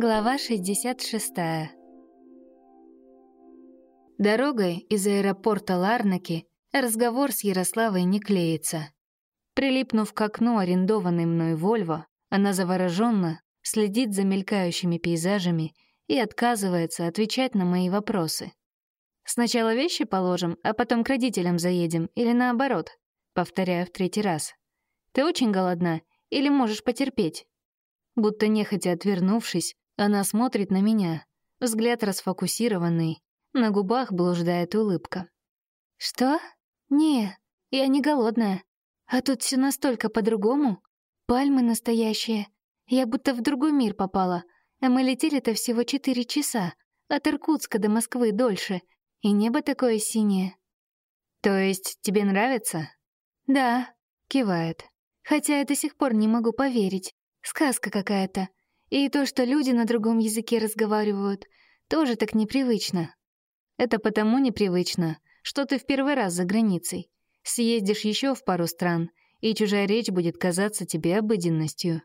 Глава 66. Дорогой из аэропорта Ларнаки разговор с Ярославой не клеится. Прилипнув к окну арендованной мной Вольво, она завороженно следит за мелькающими пейзажами и отказывается отвечать на мои вопросы. «Сначала вещи положим, а потом к родителям заедем, или наоборот?» Повторяю в третий раз. «Ты очень голодна или можешь потерпеть?» Будто нехотя отвернувшись, она смотрит на меня, взгляд расфокусированный, на губах блуждает улыбка. «Что? Не, я не голодная. А тут все настолько по-другому. Пальмы настоящие. Я будто в другой мир попала. А мы летели-то всего четыре часа. От Иркутска до Москвы дольше. И небо такое синее». «То есть тебе нравится?» «Да», — кивает. «Хотя я до сих пор не могу поверить. Сказка какая-то. И то, что люди на другом языке разговаривают, тоже так непривычно. Это потому непривычно, что ты в первый раз за границей. Съездишь еще в пару стран, и чужая речь будет казаться тебе обыденностью.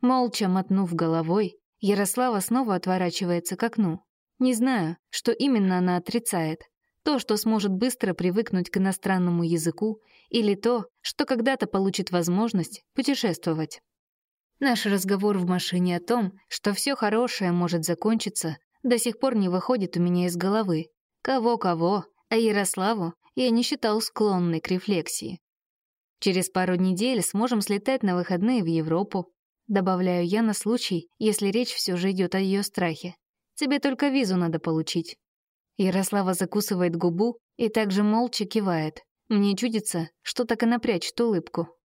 Молча мотнув головой, Ярослава снова отворачивается к окну. Не знаю, что именно она отрицает. То, что сможет быстро привыкнуть к иностранному языку, или то, что когда-то получит возможность путешествовать. Наш разговор в машине о том, что все хорошее может закончиться, до сих пор не выходит у меня из головы. Кого-кого, а Ярославу я не считал склонной к рефлексии. Через пару недель сможем слетать на выходные в Европу. Добавляю я на случай, если речь все же идет о ее страхе. Тебе только визу надо получить. Ярослава закусывает губу и также молча кивает. Мне чудится, что так и напрячет улыбку.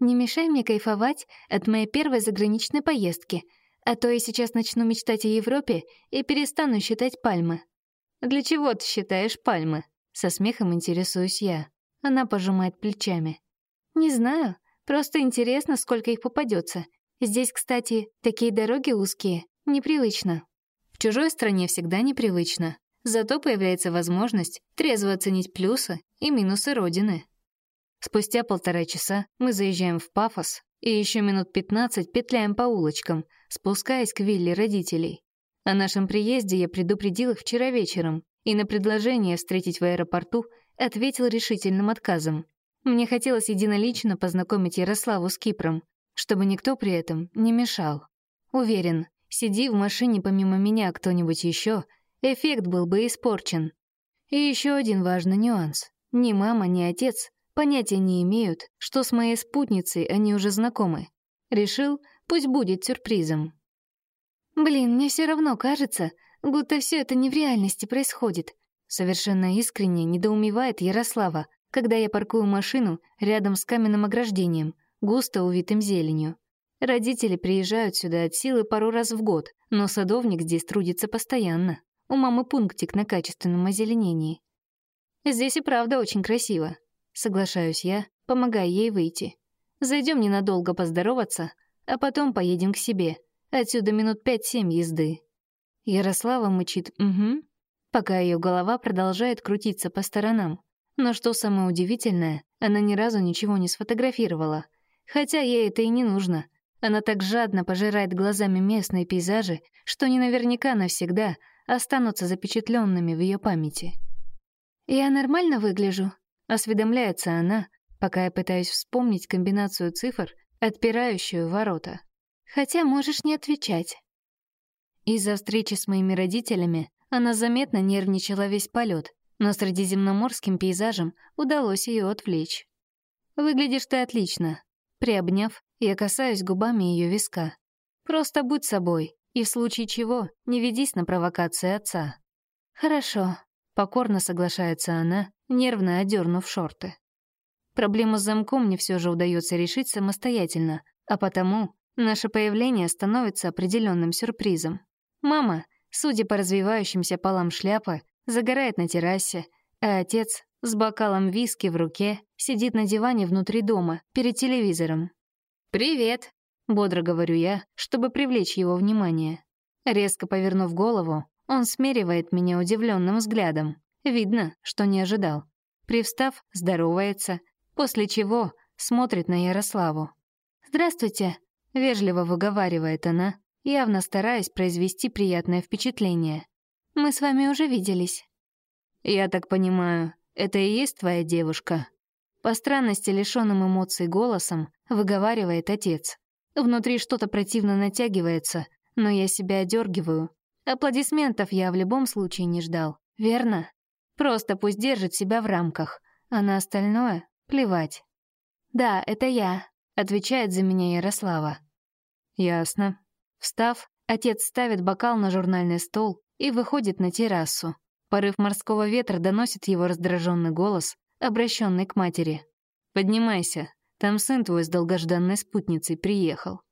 Не мешай мне кайфовать от моей первой заграничной поездки, а то я сейчас начну мечтать о Европе и перестану считать пальмы. Для чего ты считаешь пальмы? Со смехом интересуюсь я. Она пожимает плечами. Не знаю, просто интересно, сколько их попадется. Здесь, кстати, такие дороги узкие, непривычно. В чужой стране всегда непривычно. Зато появляется возможность трезво оценить плюсы и минусы родины. Спустя полтора часа мы заезжаем в Пафос и еще минут 15 петляем по улочкам, спускаясь к вилле родителей. О нашем приезде я предупредил их вчера вечером, и на предложение встретить в аэропорту ответил решительным отказом. Мне хотелось единолично познакомить Ярославу с Кипром, чтобы никто при этом не мешал. Уверен, сиди в машине помимо меня кто-нибудь еще, эффект был бы испорчен. И еще один важный нюанс. Ни мама, ни отец Понятия не имеют, что с моей спутницей они уже знакомы. Решил, пусть будет сюрпризом. «Блин, мне все равно кажется, будто все это не в реальности происходит», совершенно искренне недоумевает Ярослава, когда я паркую машину рядом с каменным ограждением, густо увитым зеленью. Родители приезжают сюда от силы пару раз в год, но садовник здесь трудится постоянно. У мамы пунктик на качественном озеленении. Здесь и правда очень красиво. Соглашаюсь я, помогая ей выйти. Зайдем ненадолго поздороваться, а потом поедем к себе. Отсюда минут пять-семь езды. Ярослава мычит «угу», пока ее голова продолжает крутиться по сторонам. Но что самое удивительное, она ни разу ничего не сфотографировала. Хотя ей это и не нужно. Она так жадно пожирает глазами местные пейзажи, что они наверняка навсегда останутся запечатленными в ее памяти. «Я нормально выгляжу?» Осведомляется она, пока я пытаюсь вспомнить комбинацию цифр, отпирающую ворота. Хотя можешь не отвечать. Из-за встречи с моими родителями она заметно нервничала весь полет, но средиземноморским пейзажем удалось ее отвлечь. «Выглядишь ты отлично». Приобняв, я касаюсь губами ее виска. «Просто будь собой, и в случае чего не ведись на провокации отца». «Хорошо», — покорно соглашается она, нервно одернув шорты. Проблему с замком мне все же удается решить самостоятельно, а потому наше появление становится определенным сюрпризом. Мама, судя по развивающимся полам шляпы, загорает на террасе, а отец с бокалом виски в руке сидит на диване внутри дома, перед телевизором. «Привет», — бодро говорю я, чтобы привлечь его внимание. Резко повернув голову, он смеривает меня удивленным взглядом. Видно, что не ожидал. Привстав, здоровается, после чего смотрит на Ярославу. «Здравствуйте», — вежливо выговаривает она явно стараясь произвести приятное впечатление. «Мы с вами уже виделись». «Я так понимаю, это и есть твоя девушка?» По странности, лишённым эмоций голосом, выговаривает отец. Внутри что-то противно натягивается, но я себя одергиваю. Аплодисментов я в любом случае не ждал, верно? Просто пусть держит себя в рамках, а на остальное — плевать. «Да, это я», — отвечает за меня Ярослава. «Ясно». Встав, отец ставит бокал на журнальный стол и выходит на террасу. Порыв морского ветра доносит его раздраженный голос, обращенный к матери. «Поднимайся, там сын твой с долгожданной спутницей приехал».